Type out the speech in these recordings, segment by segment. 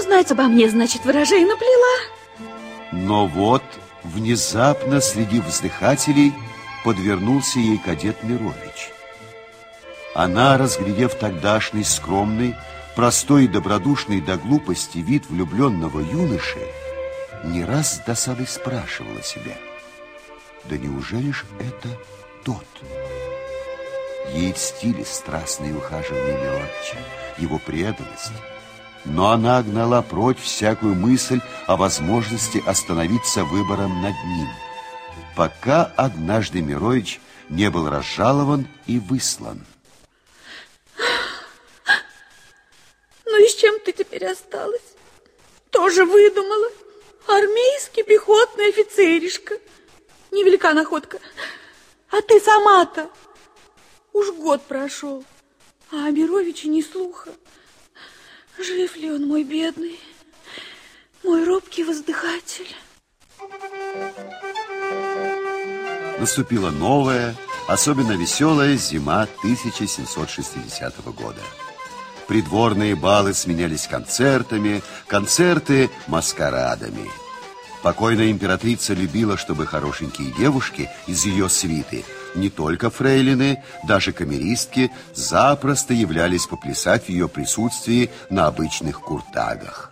Знать обо мне, значит, ворожей наплела. Но вот, внезапно, среди вздыхателей, подвернулся ей кадет Мирович. Она, разглядев тогдашний скромный, простой и добродушный до глупости вид влюбленного юноши, не раз с досадой спрашивала себя, да неужели ж это тот? Ей льстили страстные ухаживания Мировича, его преданность, но она гнала прочь всякую мысль о возможности остановиться выбором над ним, пока однажды Мирович не был разжалован и выслан. Ну и с чем ты теперь осталась? Тоже выдумала? Армейский пехотный офицеришка. Невелика находка. А ты сама-то? Уж год прошел, а о Мировиче ни слуха. Жив ли он, мой бедный, мой робкий воздыхатель? Наступила новая, особенно веселая зима 1760 года. Придворные балы сменялись концертами, концерты – маскарадами. Покойная императрица любила, чтобы хорошенькие девушки из ее свиты, не только фрейлины, даже камеристки, запросто являлись поплясать в ее присутствии на обычных куртагах.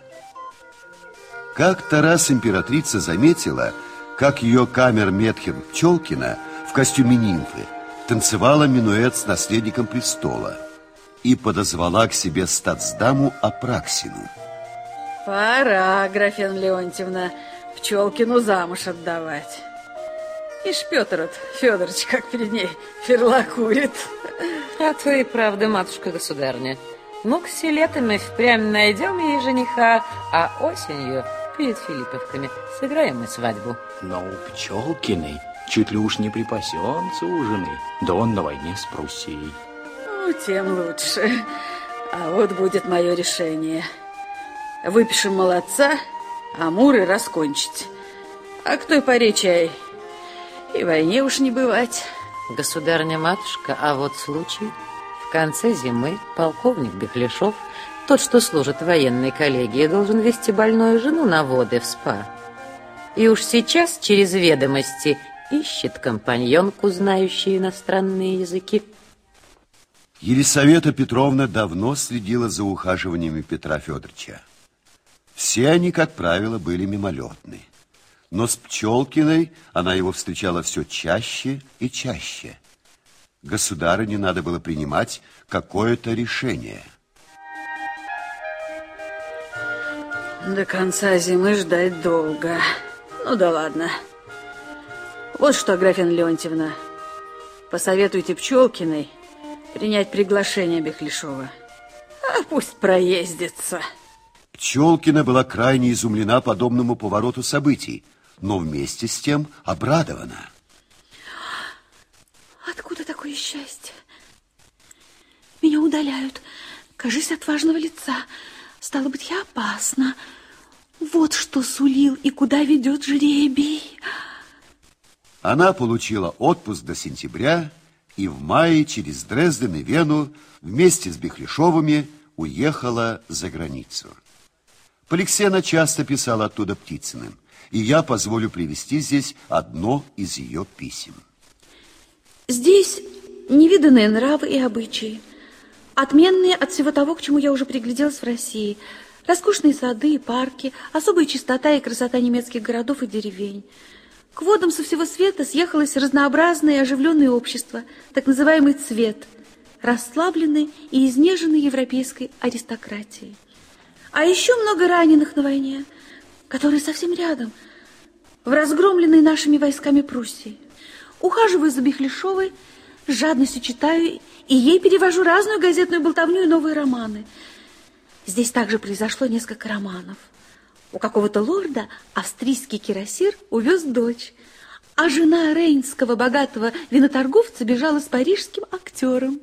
Как-то раз императрица заметила, как ее камер-медхер Пчелкина в костюме нимфы танцевала минуэт с наследником престола и подозвала к себе статсдаму Апраксину. Пора, Графен Леонтьевна, Пчелкину замуж отдавать. Ишь, Петр вот, Федорович, как перед ней ферлакурит. А то и правда, матушка-государня. Ну-ка, летом впрямь найдем ей жениха, а осенью перед Филипповками сыграем мы свадьбу. Но у Пчелкиной чуть ли уж не припасенца ужины, да он на войне с Пруссией. Ну, тем лучше. А вот будет мое решение. Выпишем молодца, а муры раскончить. А к той поре чай и войне уж не бывать. Государня-матушка, а вот случай. В конце зимы полковник Бехлешов, тот, что служит в военной коллегии, должен вести больную жену на воды в спа. И уж сейчас через ведомости ищет компаньонку, знающую иностранные языки. Елисавета Петровна давно следила за ухаживаниями Петра Федоровича. Все они, как правило, были мимолетны. Но с Пчелкиной она его встречала все чаще и чаще. Государыне надо было принимать какое-то решение. До конца зимы ждать долго. Ну да ладно. Вот что, Графина Леонтьевна, посоветуйте Пчелкиной принять приглашение Бехлешова. А пусть проездится. Пчелкина была крайне изумлена подобному повороту событий но вместе с тем обрадована. Откуда такое счастье? Меня удаляют. Кажись, от важного лица. Стало быть, я опасна. Вот что сулил и куда ведет жребий. Она получила отпуск до сентября и в мае через Дрезден и Вену вместе с Бехлешовыми уехала за границу. Поликсена часто писала оттуда Птицыным – и я позволю привести здесь одно из ее писем. Здесь невиданные нравы и обычаи, отменные от всего того, к чему я уже пригляделась в России. Роскошные сады и парки, особая чистота и красота немецких городов и деревень. К водам со всего света съехалось разнообразное и оживленное общество, так называемый цвет, расслабленной и изнеженной европейской аристократией. А еще много раненых на войне – который совсем рядом, в разгромленной нашими войсками Пруссии. Ухаживаю за Бехлешовой, с жадностью читаю, и ей перевожу разную газетную болтовню и новые романы. Здесь также произошло несколько романов. У какого-то лорда австрийский кирасир увез дочь, а жена рейнского богатого виноторговца бежала с парижским актером.